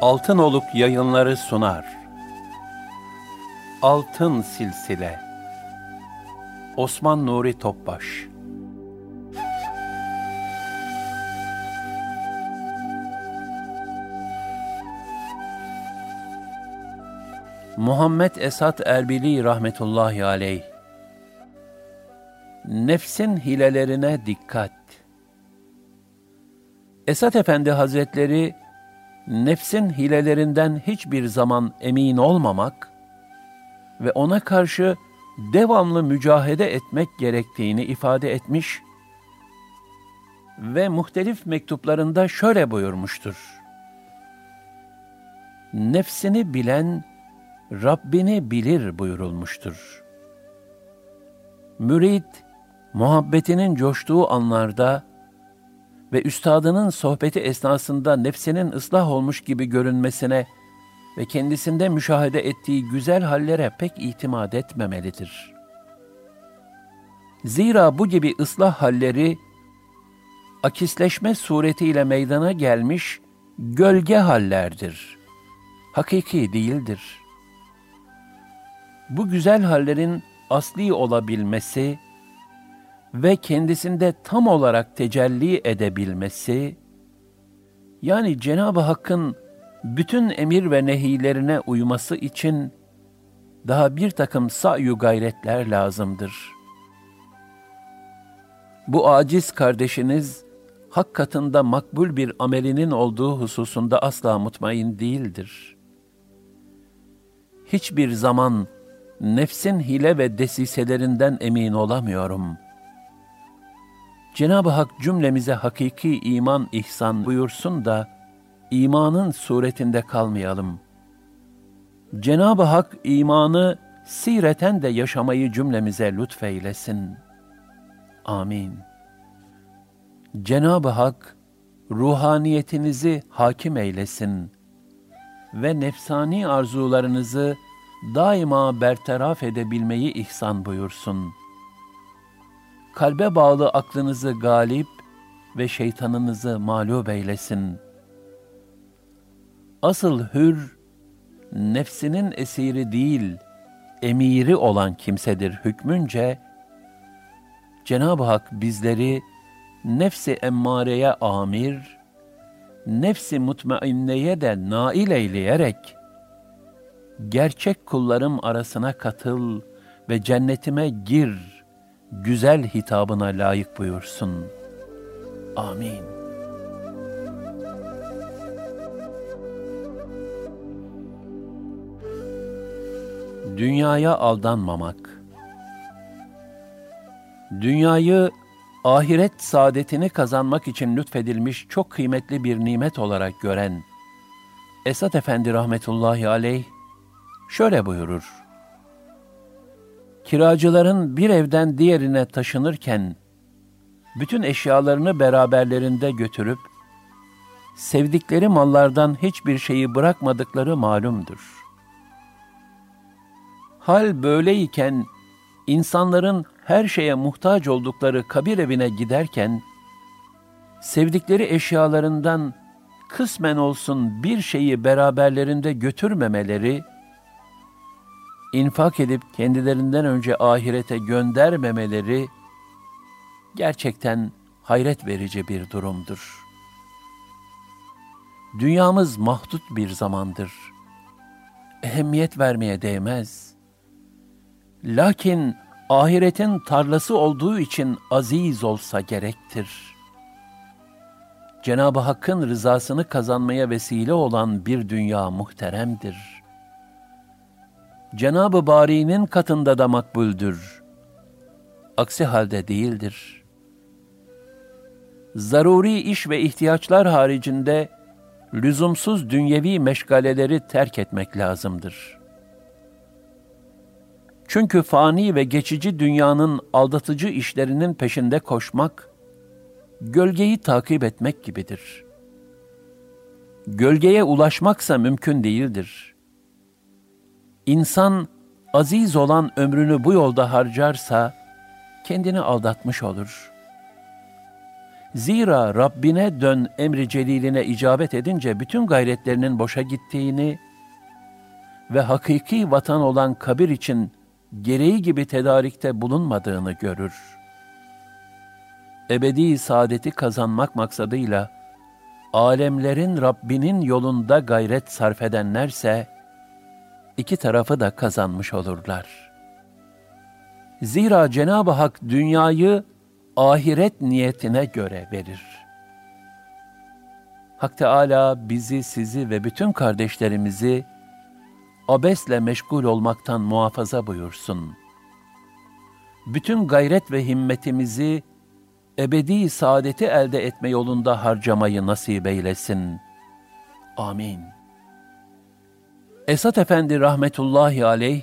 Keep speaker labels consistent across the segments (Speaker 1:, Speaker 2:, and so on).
Speaker 1: Altınoluk yayınları sunar. Altın Silsile. Osman Nuri Topbaş. Muhammed Esat Erbili rahmetullahi aleyh. Nefsin hilelerine dikkat. Esat Efendi Hazretleri nefsin hilelerinden hiçbir zaman emin olmamak ve ona karşı devamlı mücahede etmek gerektiğini ifade etmiş ve muhtelif mektuplarında şöyle buyurmuştur. Nefsini bilen Rabbini bilir buyurulmuştur. Mürid, muhabbetinin coştuğu anlarda ve üstadının sohbeti esnasında nefsinin ıslah olmuş gibi görünmesine ve kendisinde müşahede ettiği güzel hallere pek itimat etmemelidir. Zira bu gibi ıslah halleri, akisleşme suretiyle meydana gelmiş gölge hallerdir. Hakiki değildir. Bu güzel hallerin asli olabilmesi, ve kendisinde tam olarak tecelli edebilmesi, yani Cenab-ı Hakk'ın bütün emir ve nehilerine uyması için daha bir takım sa'yu gayretler lazımdır. Bu aciz kardeşiniz, hak katında makbul bir amelinin olduğu hususunda asla mutmain değildir. Hiçbir zaman nefsin hile ve desiselerinden emin olamıyorum.'' Cenab-ı Hak cümlemize hakiki iman ihsan buyursun da imanın suretinde kalmayalım. Cenab-ı Hak imanı sireten de yaşamayı cümlemize lütfeylesin. Amin. Cenab-ı Hak ruhaniyetinizi hakim eylesin ve nefsani arzularınızı daima bertaraf edebilmeyi ihsan buyursun.'' Kalbe bağlı aklınızı galip ve şeytanınızı mağlup eylesin. Asıl hür, nefsinin esiri değil, emiri olan kimsedir hükmünce, Cenab-ı Hak bizleri nefsi emmareye amir, nefsi mutmainneye de nail eyleyerek, gerçek kullarım arasına katıl ve cennetime gir.'' Güzel hitabına layık buyursun. Amin. Dünyaya aldanmamak Dünyayı ahiret saadetini kazanmak için lütfedilmiş çok kıymetli bir nimet olarak gören Esat Efendi rahmetullahi aleyh şöyle buyurur kiracıların bir evden diğerine taşınırken bütün eşyalarını beraberlerinde götürüp sevdikleri mallardan hiçbir şeyi bırakmadıkları malumdur. Hal böyleyken insanların her şeye muhtaç oldukları kabir evine giderken sevdikleri eşyalarından kısmen olsun bir şeyi beraberlerinde götürmemeleri infak edip kendilerinden önce ahirete göndermemeleri gerçekten hayret verici bir durumdur. Dünyamız mahdut bir zamandır. Ehemmiyet vermeye değmez. Lakin ahiretin tarlası olduğu için aziz olsa gerektir. Cenab-ı Hakk'ın rızasını kazanmaya vesile olan bir dünya muhteremdir.'' Cenab-ı Bari'nin katında da makbuldür. Aksi halde değildir. Zaruri iş ve ihtiyaçlar haricinde lüzumsuz dünyevi meşgaleleri terk etmek lazımdır. Çünkü fani ve geçici dünyanın aldatıcı işlerinin peşinde koşmak, gölgeyi takip etmek gibidir. Gölgeye ulaşmaksa mümkün değildir.'' İnsan aziz olan ömrünü bu yolda harcarsa kendini aldatmış olur. Zira Rabbine dön emri celiline icabet edince bütün gayretlerinin boşa gittiğini ve hakiki vatan olan kabir için gereği gibi tedarikte bulunmadığını görür. Ebedi saadeti kazanmak maksadıyla alemlerin Rabbinin yolunda gayret sarf edenlerse iki tarafı da kazanmış olurlar. Zira Cenab-ı Hak dünyayı ahiret niyetine göre verir. Hak Teala bizi, sizi ve bütün kardeşlerimizi abesle meşgul olmaktan muhafaza buyursun. Bütün gayret ve himmetimizi ebedi saadeti elde etme yolunda harcamayı nasip eylesin. Amin. Esat Efendi rahmetullahi aleyh,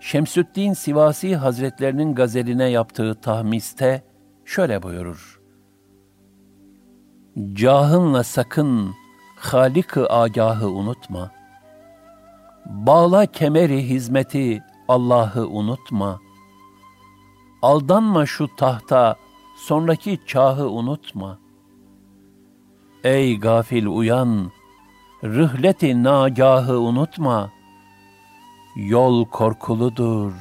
Speaker 1: Şemsüddin Sivasi Hazretlerinin gazeline yaptığı tahmiste şöyle buyurur. Cahınla sakın Halik-ı Agah'ı unutma. Bağla kemeri hizmeti Allah'ı unutma. Aldanma şu tahta sonraki çahı unutma. Ey gafil uyan, rıhleti nagahı unutma. Yol korkuludur,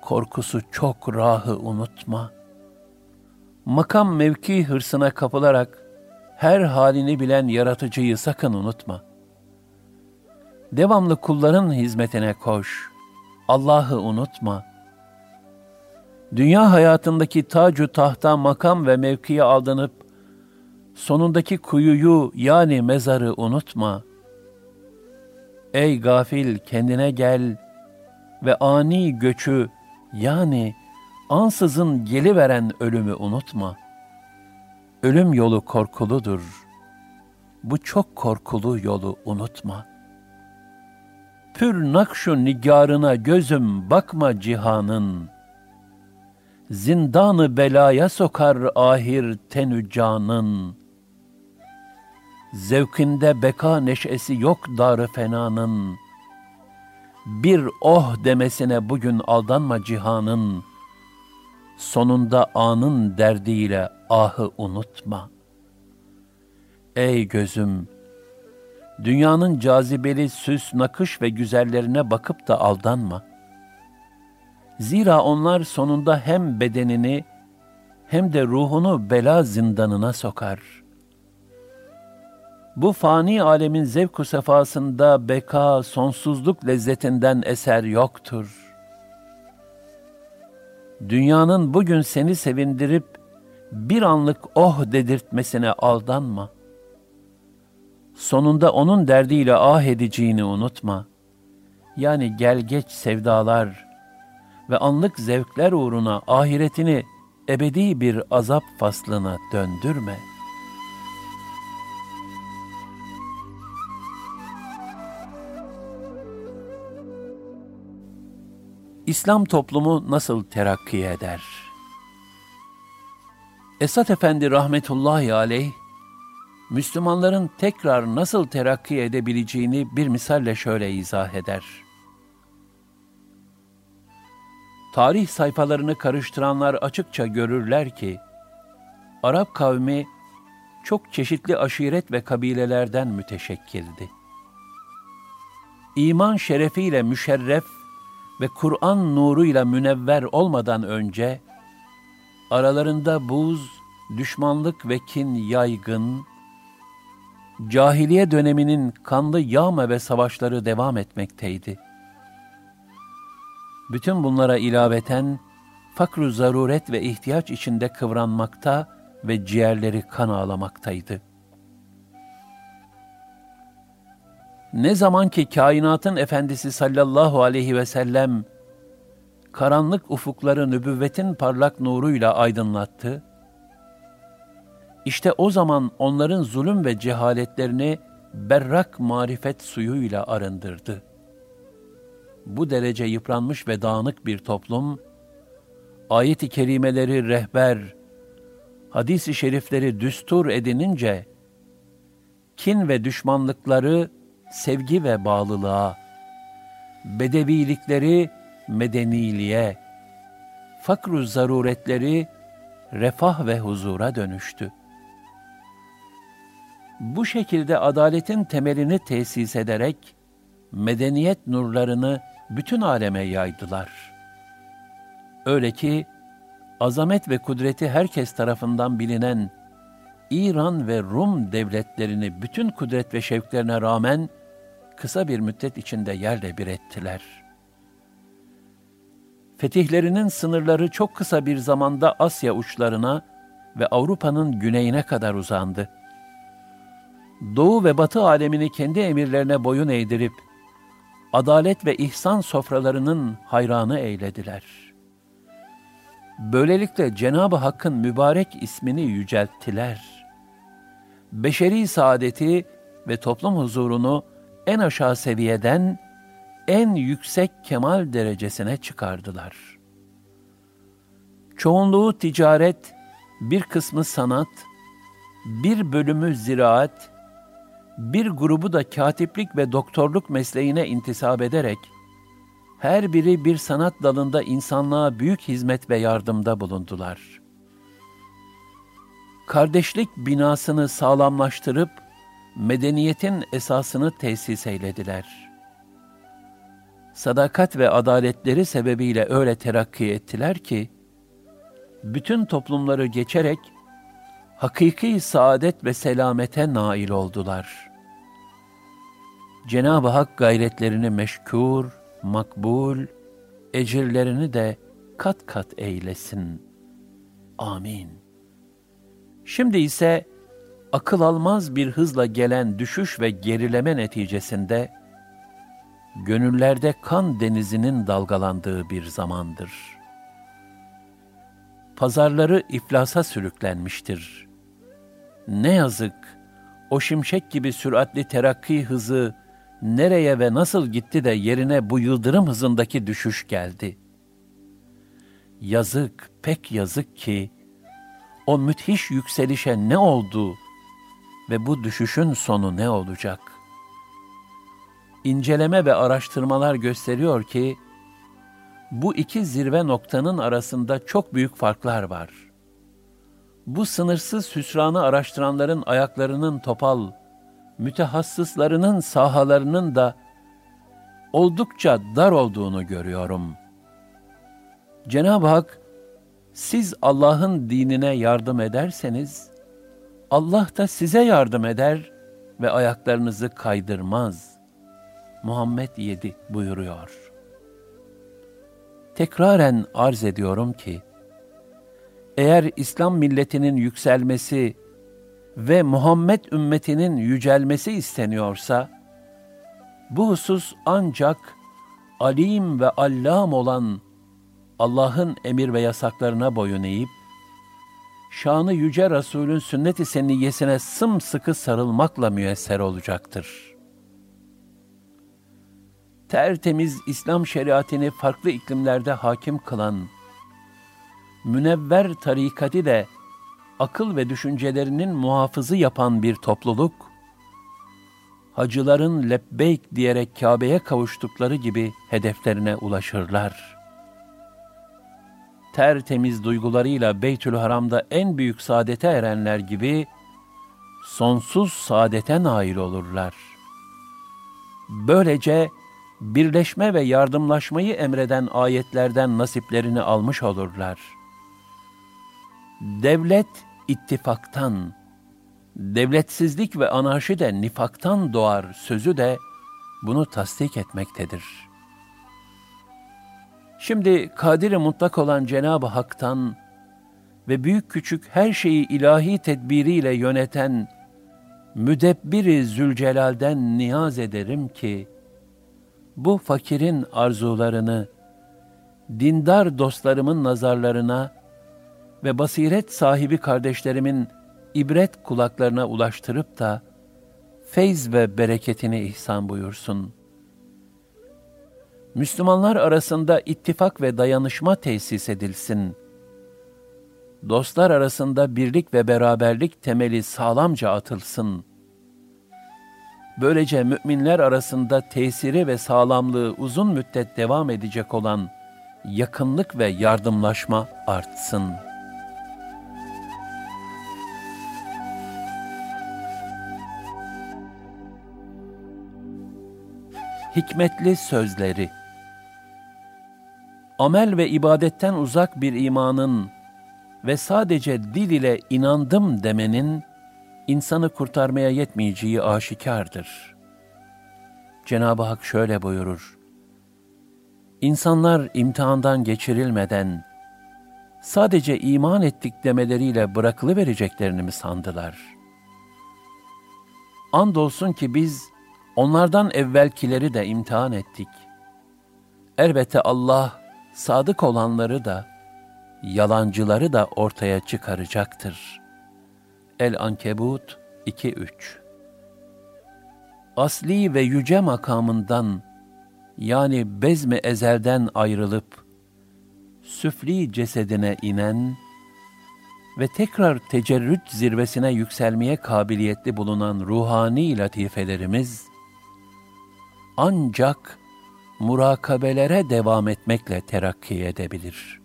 Speaker 1: korkusu çok rahı unutma. Makam mevki hırsına kapılarak her halini bilen yaratıcıyı sakın unutma. Devamlı kulların hizmetine koş. Allah'ı unutma.'' dünya hayatındaki tacu tahta makam ve mevkiye aldanıp, sonundaki kuyuyu yani mezarı unutma. Ey gafil kendine gel ve ani göçü yani ansızın geliveren ölümü unutma. Ölüm yolu korkuludur. Bu çok korkulu yolu unutma. Pür nakşu nigarına gözüm bakma cihanın.'' zindanı belaya sokar ahir tenü canın. Zevkinde beka neşesi yok darı fenanın. Bir oh demesine bugün aldanma cihanın. Sonunda anın derdiyle ahı unutma. Ey gözüm, dünyanın cazibeli süs, nakış ve güzellerine bakıp da aldanma.'' Zira onlar sonunda hem bedenini hem de ruhunu bela zindanına sokar. Bu fani alemin zevku sefasında beka, sonsuzluk lezzetinden eser yoktur. Dünyanın bugün seni sevindirip bir anlık oh dedirtmesine aldanma. Sonunda onun derdiyle ah edeceğini unutma. Yani gel geç sevdalar, ve anlık zevkler uğruna ahiretini ebedi bir azap faslına döndürme. İslam toplumu nasıl terakki eder? Esat Efendi rahmetullahi aleyh, Müslümanların tekrar nasıl terakki edebileceğini bir misalle şöyle izah eder. tarih sayfalarını karıştıranlar açıkça görürler ki, Arap kavmi çok çeşitli aşiret ve kabilelerden müteşekkildi. İman şerefiyle müşerref ve Kur'an nuruyla münevver olmadan önce, aralarında buz, düşmanlık ve kin yaygın, cahiliye döneminin kanlı yağma ve savaşları devam etmekteydi.'' Bütün bunlara ilaveten fakru zaruret ve ihtiyaç içinde kıvranmakta ve ciğerleri kan ağlamaktaydı. Ne zaman ki kainatın efendisi sallallahu aleyhi ve sellem karanlık ufukları nübüvvetin parlak nuruyla aydınlattı, işte o zaman onların zulüm ve cehaletlerini berrak marifet suyuyla arındırdı.'' bu derece yıpranmış ve dağınık bir toplum, ayet-i kerimeleri rehber, hadis-i şerifleri düstur edinince, kin ve düşmanlıkları sevgi ve bağlılığa, bedevilikleri medeniliğe, fakru zaruretleri refah ve huzura dönüştü. Bu şekilde adaletin temelini tesis ederek medeniyet nurlarını bütün aleme yaydılar. Öyle ki azamet ve kudreti herkes tarafından bilinen İran ve Rum devletlerini bütün kudret ve şevklerine rağmen kısa bir müddet içinde yerle bir ettiler. Fetihlerinin sınırları çok kısa bir zamanda Asya uçlarına ve Avrupa'nın güneyine kadar uzandı. Doğu ve Batı alemini kendi emirlerine boyun eğdirip, adalet ve ihsan sofralarının hayranı eylediler. Böylelikle Cenab-ı Hakk'ın mübarek ismini yücelttiler. Beşeri saadeti ve toplum huzurunu en aşağı seviyeden en yüksek kemal derecesine çıkardılar. Çoğunluğu ticaret, bir kısmı sanat, bir bölümü ziraat, bir grubu da katiplik ve doktorluk mesleğine intisap ederek, her biri bir sanat dalında insanlığa büyük hizmet ve yardımda bulundular. Kardeşlik binasını sağlamlaştırıp, medeniyetin esasını tesis eylediler. Sadakat ve adaletleri sebebiyle öyle terakki ettiler ki, bütün toplumları geçerek hakiki saadet ve selamete nail oldular. Cenab-ı Hak gayretlerini meşkur, makbul, ecirlerini de kat kat eylesin. Amin. Şimdi ise akıl almaz bir hızla gelen düşüş ve gerileme neticesinde gönüllerde kan denizinin dalgalandığı bir zamandır. Pazarları iflasa sürüklenmiştir. Ne yazık o şimşek gibi süratli terakki hızı nereye ve nasıl gitti de yerine bu yıldırım hızındaki düşüş geldi. Yazık, pek yazık ki o müthiş yükselişe ne oldu ve bu düşüşün sonu ne olacak? İnceleme ve araştırmalar gösteriyor ki bu iki zirve noktanın arasında çok büyük farklar var. Bu sınırsız hüsranı araştıranların ayaklarının topal, mütehassıslarının sahalarının da oldukça dar olduğunu görüyorum. Cenab-ı Hak, siz Allah'ın dinine yardım ederseniz, Allah da size yardım eder ve ayaklarınızı kaydırmaz. Muhammed 7 buyuruyor. Tekraren arz ediyorum ki, eğer İslam milletinin yükselmesi ve Muhammed ümmetinin yücelmesi isteniyorsa, bu husus ancak alim ve allam olan Allah'ın emir ve yasaklarına boyun eğip, şanı yüce Resulün sünnet-i seniyyesine sımsıkı sarılmakla müyesser olacaktır. Tertemiz İslam şeriatini farklı iklimlerde hakim kılan, münevver tarikati de akıl ve düşüncelerinin muhafızı yapan bir topluluk, hacıların lebbeyk diyerek Kabe'ye kavuştukları gibi hedeflerine ulaşırlar. Tertemiz duygularıyla Beytül Haram'da en büyük saadete erenler gibi, sonsuz saadete nail olurlar. Böylece birleşme ve yardımlaşmayı emreden ayetlerden nasiplerini almış olurlar.'' Devlet ittifaktan, devletsizlik ve anarşi de nifaktan doğar sözü de bunu tasdik etmektedir. Şimdi kadiri mutlak olan Cenab-ı Hak'tan ve büyük küçük her şeyi ilahi tedbiriyle yöneten Müdebbiri Zülcelal'den niyaz ederim ki, bu fakirin arzularını, dindar dostlarımın nazarlarına ve basiret sahibi kardeşlerimin ibret kulaklarına ulaştırıp da feyz ve bereketini ihsan buyursun. Müslümanlar arasında ittifak ve dayanışma tesis edilsin. Dostlar arasında birlik ve beraberlik temeli sağlamca atılsın. Böylece müminler arasında tesiri ve sağlamlığı uzun müddet devam edecek olan yakınlık ve yardımlaşma artsın.'' hikmetli sözleri amel ve ibadetten uzak bir imanın ve sadece dil ile inandım demenin insanı kurtarmaya yetmeyeceği aşikardır. Cenab-ı Hak şöyle buyurur. İnsanlar imtihandan geçirilmeden sadece iman ettik demeleriyle bırakılıvereceklerini mi sandılar? Andolsun ki biz onlardan evvelkileri de imtihan ettik. Elbette Allah sadık olanları da, yalancıları da ortaya çıkaracaktır. El-Ankebut 2-3 Asli ve yüce makamından, yani bezmi ezelden ayrılıp, süfli cesedine inen ve tekrar tecerrüt zirvesine yükselmeye kabiliyetli bulunan ruhani latifelerimiz, ancak murakabelere devam etmekle terakki edebilir.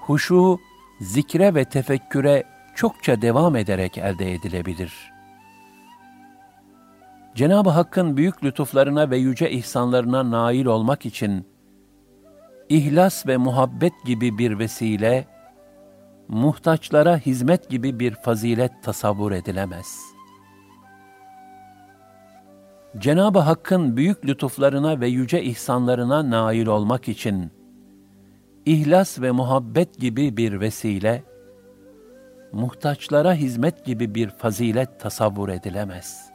Speaker 1: Huşu, zikre ve tefekküre çokça devam ederek elde edilebilir. Cenab-ı Hakk'ın büyük lütuflarına ve yüce ihsanlarına nail olmak için, ihlas ve muhabbet gibi bir vesile, muhtaçlara hizmet gibi bir fazilet tasavvur edilemez.'' Cenab-ı Hakk'ın büyük lütuflarına ve yüce ihsanlarına nail olmak için ihlas ve muhabbet gibi bir vesile, muhtaçlara hizmet gibi bir fazilet tasavvur edilemez.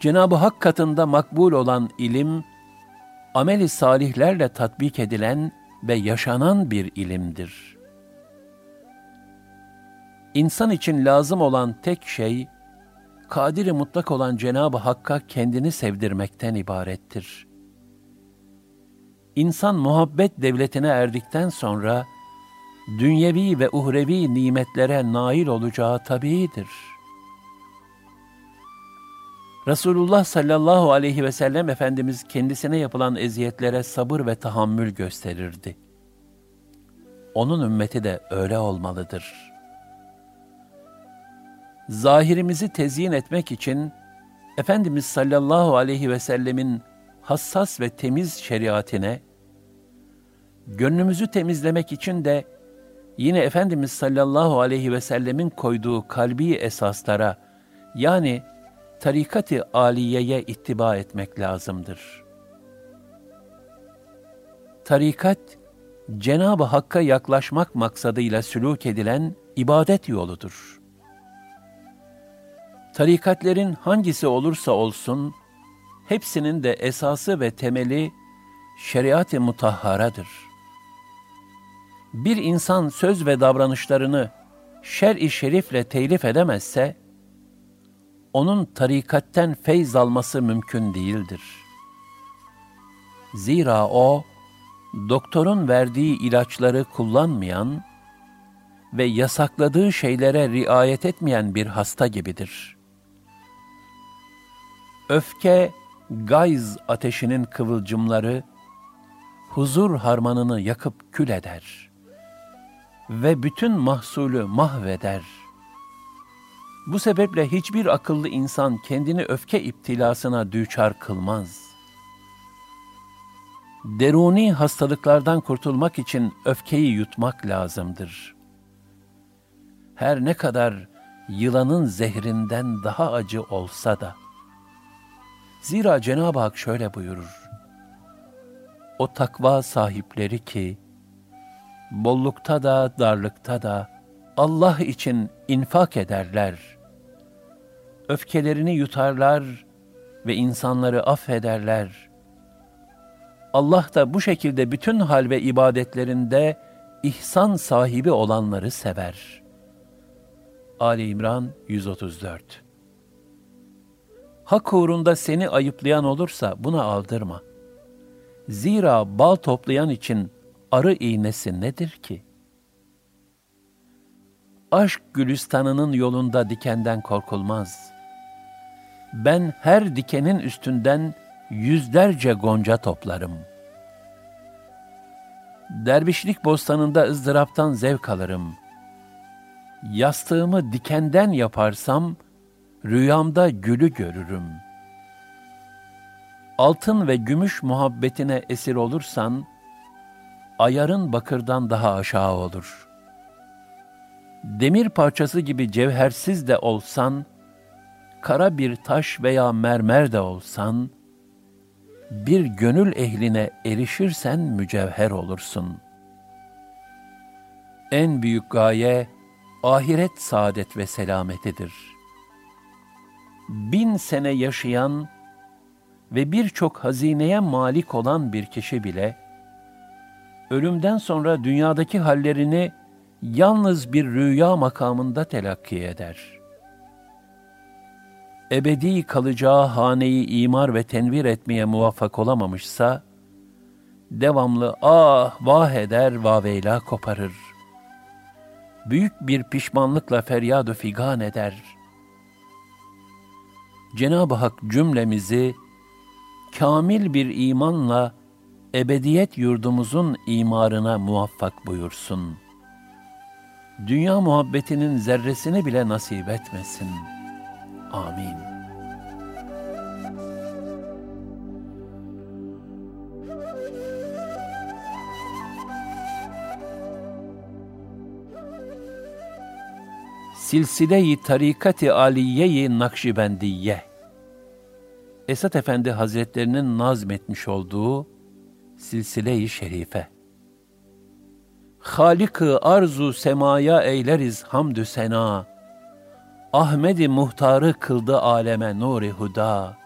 Speaker 1: Cenab-ı Hak katında makbul olan ilim, ameli salihlerle tatbik edilen ve yaşanan bir ilimdir. İnsan için lazım olan tek şey, kadiri mutlak olan Cenab-ı Hakk'a kendini sevdirmekten ibarettir. İnsan muhabbet devletine erdikten sonra, dünyevi ve uhrevi nimetlere nail olacağı tabiidir. Resulullah sallallahu aleyhi ve sellem Efendimiz kendisine yapılan eziyetlere sabır ve tahammül gösterirdi. Onun ümmeti de öyle olmalıdır.'' Zahirimizi tezyin etmek için Efendimiz sallallahu aleyhi ve sellemin hassas ve temiz şeriatine, gönlümüzü temizlemek için de yine Efendimiz sallallahu aleyhi ve sellemin koyduğu kalbi esaslara, yani tarikat-ı aliyeye ittiba etmek lazımdır. Tarikat, Cenab-ı Hakk'a yaklaşmak maksadıyla sülûk edilen ibadet yoludur.'' Tarikatlerin hangisi olursa olsun, hepsinin de esası ve temeli şeriat-ı mutahharadır. Bir insan söz ve davranışlarını şer-i şerifle telif edemezse, onun tarikatten feyz alması mümkün değildir. Zira o, doktorun verdiği ilaçları kullanmayan ve yasakladığı şeylere riayet etmeyen bir hasta gibidir.'' Öfke, gayz ateşinin kıvılcımları, huzur harmanını yakıp kül eder ve bütün mahsulü mahveder. Bu sebeple hiçbir akıllı insan kendini öfke iptilasına düçar kılmaz. Deruni hastalıklardan kurtulmak için öfkeyi yutmak lazımdır. Her ne kadar yılanın zehrinden daha acı olsa da, Zira Cenab-ı Hak şöyle buyurur. O takva sahipleri ki, bollukta da darlıkta da Allah için infak ederler. Öfkelerini yutarlar ve insanları affederler. Allah da bu şekilde bütün hal ve ibadetlerinde ihsan sahibi olanları sever. Ali İmran 134 Hak uğrunda seni ayıplayan olursa buna aldırma. Zira bal toplayan için arı iğnesi nedir ki? Aşk gülistanının yolunda dikenden korkulmaz. Ben her dikenin üstünden yüzlerce gonca toplarım. Dervişlik bostanında ızdıraptan zevk alırım. Yastığımı dikenden yaparsam, rüyamda gülü görürüm. altın ve gümüş muhabbetine esir olursan, ayarın bakırdan daha aşağı olur. Demir parçası gibi cevhersiz de olsan, kara bir taş veya mermer de olsan, bir gönül ehline erişirsen mücevher olursun. En büyük gaye, ahiret saadet ve selametidir. Bin sene yaşayan ve birçok hazineye malik olan bir kişi bile, ölümden sonra dünyadaki hallerini yalnız bir rüya makamında telakki eder.'' ebedi kalacağı haneyi imar ve tenvir etmeye muvaffak olamamışsa, devamlı ah vah eder vaveyla koparır. Büyük bir pişmanlıkla feryadu figan eder. Cenab-ı Hak cümlemizi kamil bir imanla ebediyet yurdumuzun imarına muvaffak buyursun. Dünya muhabbetinin zerresini bile nasip etmesin.'' Amin. Silsile-i Tarikat-ı Aliye-i Nakşibendiye. Esat Efendi Hazretlerinin nazmetmiş olduğu Silsile-i Şerife. Halik-ı arzu semaya eyleriz hamdü sena. Ahmedi Muhtar'ı kıldı aleme nuri huda.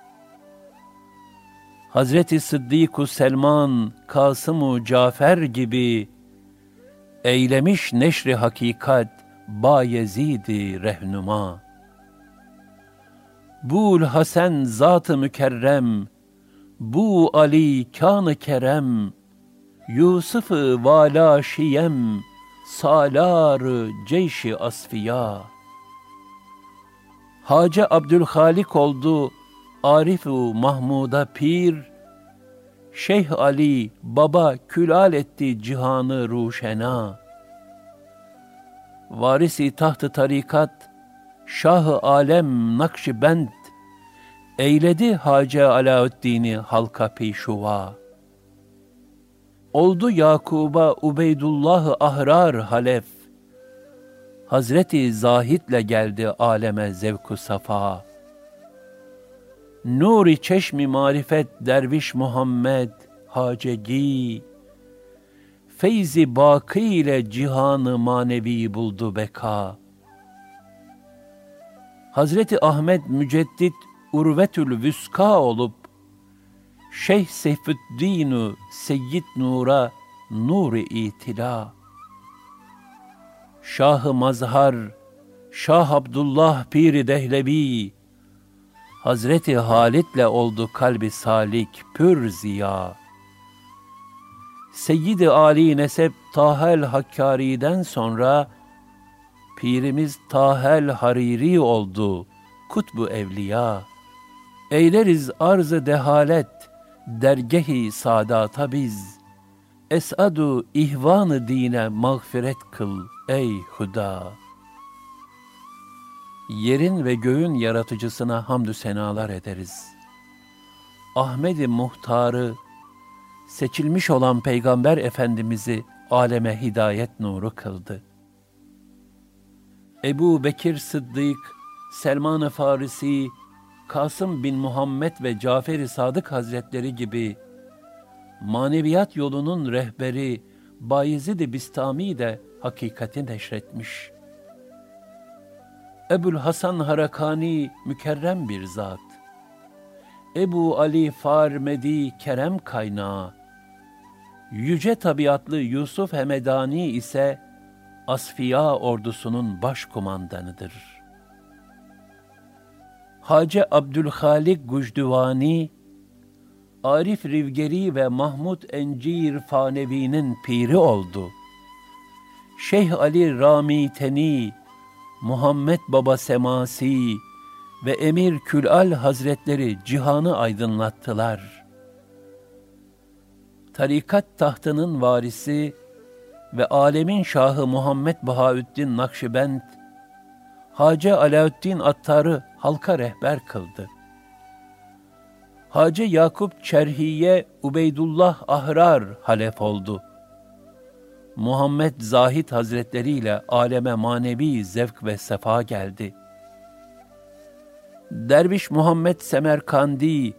Speaker 1: Hazreti Sıddık-ı Selman, Kasım-ı Cafer gibi eylemiş neşri hakikat Bayezid-i rehnuma. Bul Hasan zat-ı mükerrem, bu Ali kan kerem, Yusuf-ı vala şiyem, salar ceyşi asfiya.'' Hacı Abdülhalik oldu Arifu Mahmud'a pir, Şeyh Ali baba külal etti cihanı ruşena. Varisi tahtı tarikat, Şah-ı Alem Nakşibend, eyledi Hacı Alaüddin'i halka pişuva. Oldu Yakub'a Ubeydullah ahrar halef, Hazreti Zahid'le geldi aleme zevku safa. Nuri çeşmi marifet derviş Muhammed hacegi, feyzi baki ile cihanı manevi buldu beka. Hazreti Ahmet Müceddit Urvetül Vüska olup, Şeyh Seyfüddin'u Seyyid Nur'a nuri itila. Şah-ı Mazhar, Şah Abdullah Piri Dehlevi, Hazreti Halit'le oldu kalbi salik pür ziya. Seyyid-i Ali Nesep Tahel Hakkari'den sonra Pirimiz Tahel Hariri oldu kutbu evliya. Eyleriz arz-ı dehalet dergehi sadata biz. Esadu ihvanı dine mağfiret kıl.'' Ey Huda! Yerin ve göğün yaratıcısına hamdü senalar ederiz. Ahmedi Muhtar'ı, seçilmiş olan Peygamber Efendimiz'i aleme hidayet nuru kıldı. Ebu Bekir Sıddık, Selman-ı Farisi, Kasım bin Muhammed ve Cafer-i Sadık Hazretleri gibi maneviyat yolunun rehberi Bayezid-i Bistami de hakikati neşretmiş. Ebul Hasan Harakani mükerrem bir zat. Ebu Ali Farmedi kerem kaynağı. Yüce tabiatlı Yusuf Hemedani ise Asfiya ordusunun başkumandanıdır. Hacı Abdülhalik Gucduvani, Arif Rivgeri ve Mahmud Encir Fanevi'nin piri oldu.'' Şeyh Ali Rami Teni, Muhammed Baba Semasi ve Emir Külal Hazretleri cihanı aydınlattılar. Tarikat tahtının varisi ve alemin şahı Muhammed Bahaüddin Nakşibend, Hacı Alaüddin Attar'ı halka rehber kıldı. Hacı Yakup Çerhiye Ubeydullah Ahrar halef oldu. Muhammed Zahid Hazretleri ile aleme manevi zevk ve sefa geldi. Derviş Muhammed Semerkandi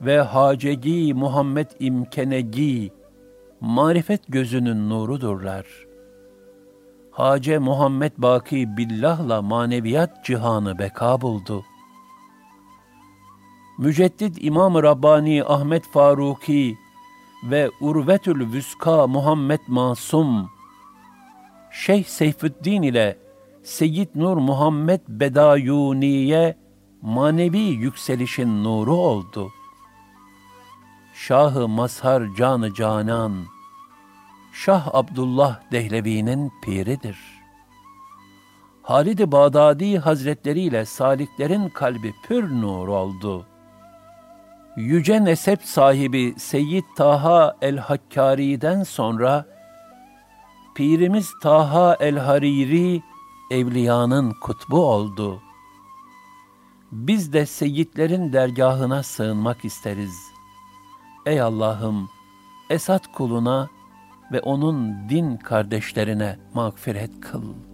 Speaker 1: ve Hacegi Muhammed İmkenegi marifet gözünün nurudurlar. Hace Muhammed Baki Billah'la maneviyat cihanı beka buldu. Müceddid İmam-ı Rabbani Ahmet Faruki ve Urvetül Vüska Muhammed Masum, Şeyh Seyfüddin ile Seyyid Nur Muhammed Bedayuniye manevi yükselişin nuru oldu. Şahı Mazhar Canı Canan, Şah Abdullah Dehlevi'nin piridir. Halid-i Bağdadi Hazretleri ile saliklerin kalbi pür nur oldu. Yüce nesep sahibi Seyyid Taha el-Hakkari'den sonra, Pirimiz Taha el-Hariri, evliyanın kutbu oldu. Biz de seyyidlerin dergahına sığınmak isteriz. Ey Allah'ım, Esat kuluna ve onun din kardeşlerine mağfiret kıl.''